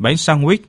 bánh sandwich.